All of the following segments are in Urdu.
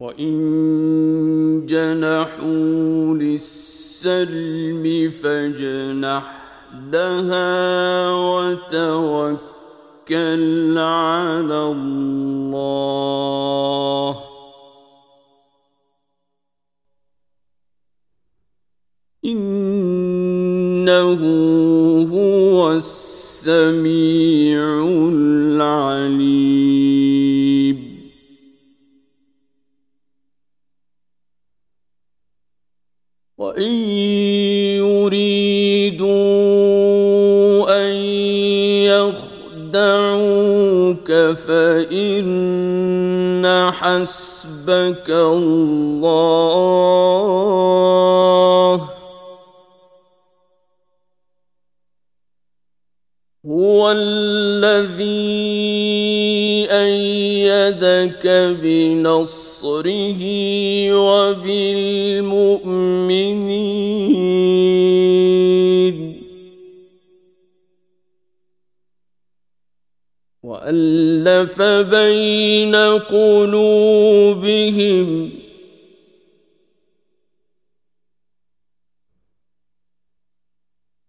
وَإِن جَنَحُوا لِلسَّلْمِ فَجْنَحْ لَهَا وَتَوَكَّلْ عَلَى اللَّهِ إِنَّهُ هُوَ السَّمِيعُ الْعَلِيمُ وَإِن يُرِيدُوا أَن يَخْدَعُوكَ فَإِنَّ حَسْبَكَ اللَّهُ هُوَ الَّذِي أَيَّدَكَ بِنَصْرِهِ وَأَلَّفَ بَيْنَ قُلُوبِهِمْ.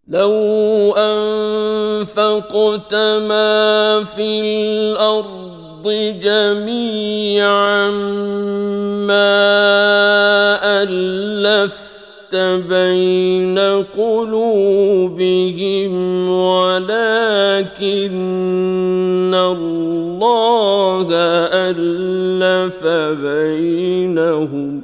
لَوْ أَنفَقْتَ مَا فِي الْأَرْضِ جَمِيعًا مَا أَلَّفْتَ بَيْنَ قُلُوبِهِمْ وَلَكِنَّ اللَّهَ أَلَّفَ بَيْنَهُمْ.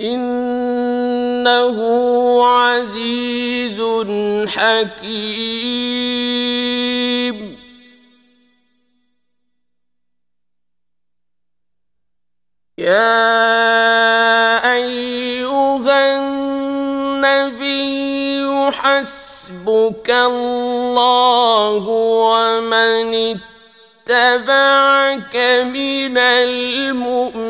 إِنَّهُ عَزِيزٌ حَكِيمٌ. يَا أَيُّهَا النَّبِيُّ حَسْبُكَ اللَّهُ وَمَنِ اتَّبَعَكَ مِنَ الْمُؤْمِنِينَ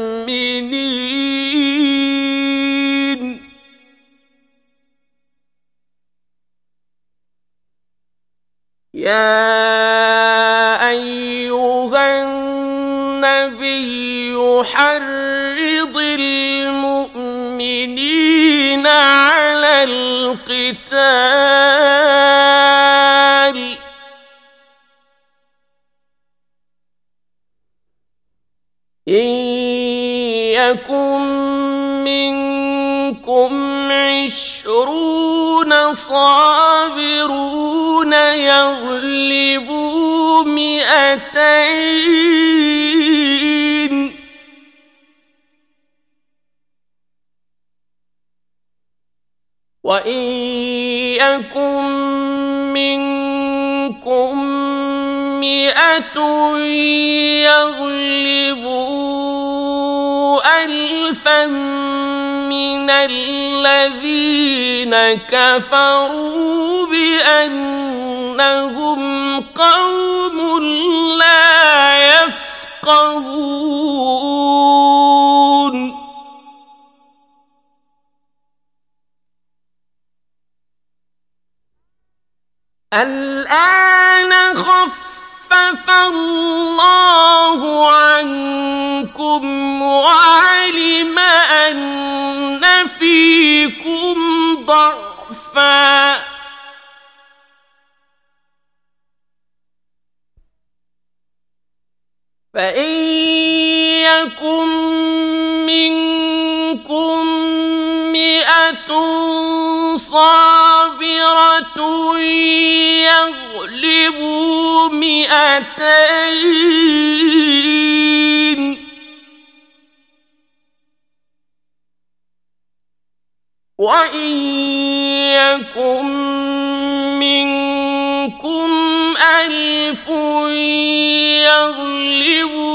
يَكُن مِّنكُمْ عِشْرُونَ صَابِرُونَ يَغْلِبُوا مِائَتَيْنِ ۚ وَإِن يَكُن مِّنكُم مِّائَةٌ أَلْفًا مِّنَ الَّذِينَ كَفَرُوا بِأَنَّهُمْ قَوْمٌ لَّا يَفْقَهُونَ. الْآنَ خَفَّفَ اللَّهُ عَنكُمْ أَنَّ فِيكُمْ ضَعْفًا ۚ. فَإِن يَكُن مِّنكُم مِّائَةٌ صَابِرَةٌ وَإِن يَكُن مِّنكُمْ أَلْفٌ يَغْلِبُوا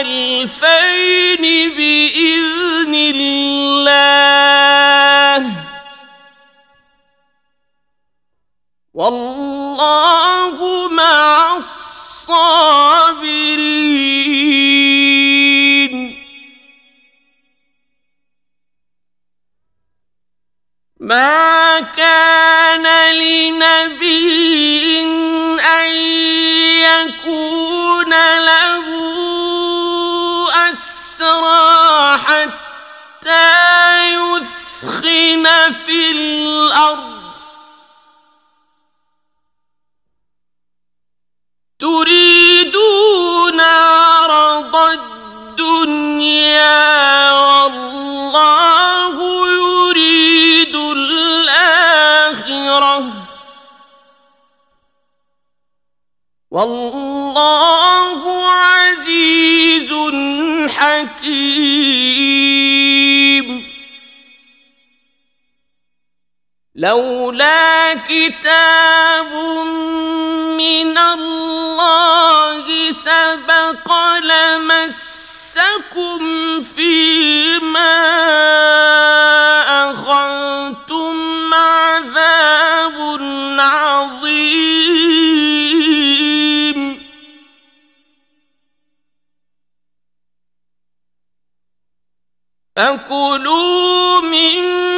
أَلْفَيْنِ بِإِذْنِ اللَّهِ وَاللَّهُ مَعَ الصَّابِرِينَ كان لنبي واللہ عزیز حکیم۔ لولا كتاب من الله سبق لمسكم فيما أكلوا مِنْ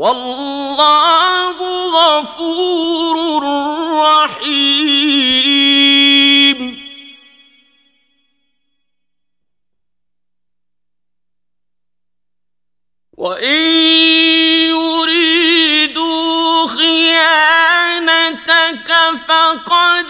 والله غفور وإن يريدوا خيانتك فقد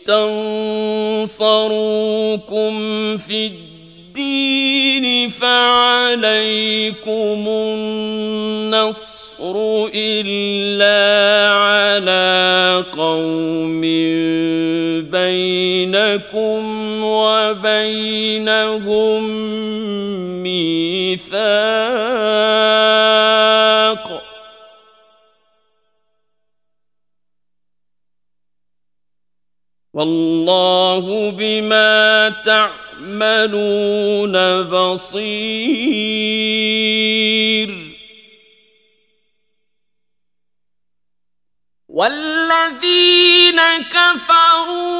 استنصروكم في الدين فعليكم النصر إلا على قوم بينكم وبينهم ميثاق والله بما تعملون بصير. والذين كفروا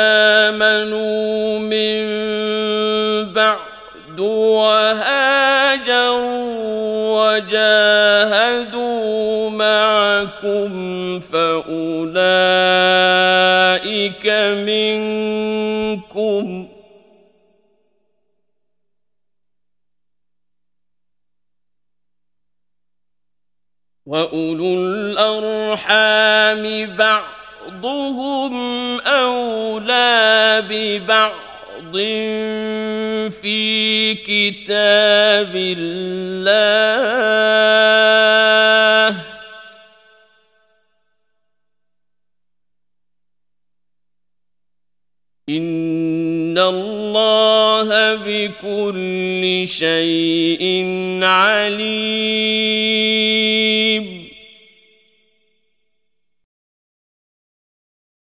معكم فأولئك منكم. وأولو الأرحام بعضهم أولى ببعض في كتاب اللہ بكل شيء عليم